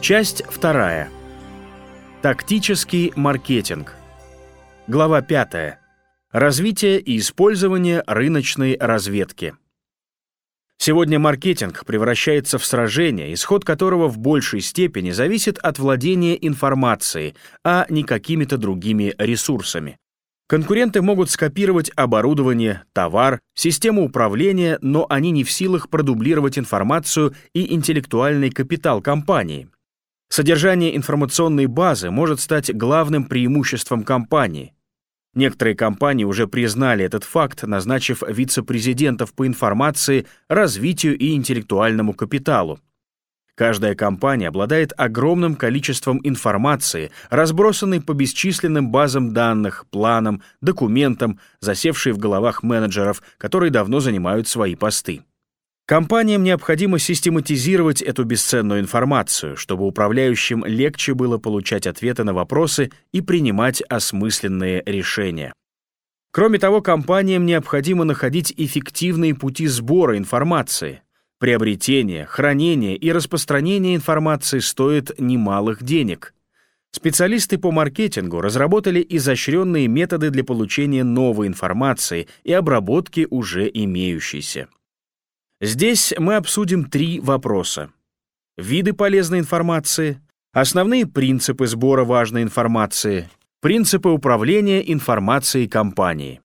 Часть вторая. Тактический маркетинг. Глава 5. Развитие и использование рыночной разведки. Сегодня маркетинг превращается в сражение, исход которого в большей степени зависит от владения информацией, а не какими-то другими ресурсами. Конкуренты могут скопировать оборудование, товар, систему управления, но они не в силах продублировать информацию и интеллектуальный капитал компании. Содержание информационной базы может стать главным преимуществом компании. Некоторые компании уже признали этот факт, назначив вице-президентов по информации, развитию и интеллектуальному капиталу. Каждая компания обладает огромным количеством информации, разбросанной по бесчисленным базам данных, планам, документам, засевшей в головах менеджеров, которые давно занимают свои посты. Компаниям необходимо систематизировать эту бесценную информацию, чтобы управляющим легче было получать ответы на вопросы и принимать осмысленные решения. Кроме того, компаниям необходимо находить эффективные пути сбора информации. Приобретение, хранение и распространение информации стоит немалых денег. Специалисты по маркетингу разработали изощренные методы для получения новой информации и обработки уже имеющейся. Здесь мы обсудим три вопроса. Виды полезной информации, основные принципы сбора важной информации, принципы управления информацией компании.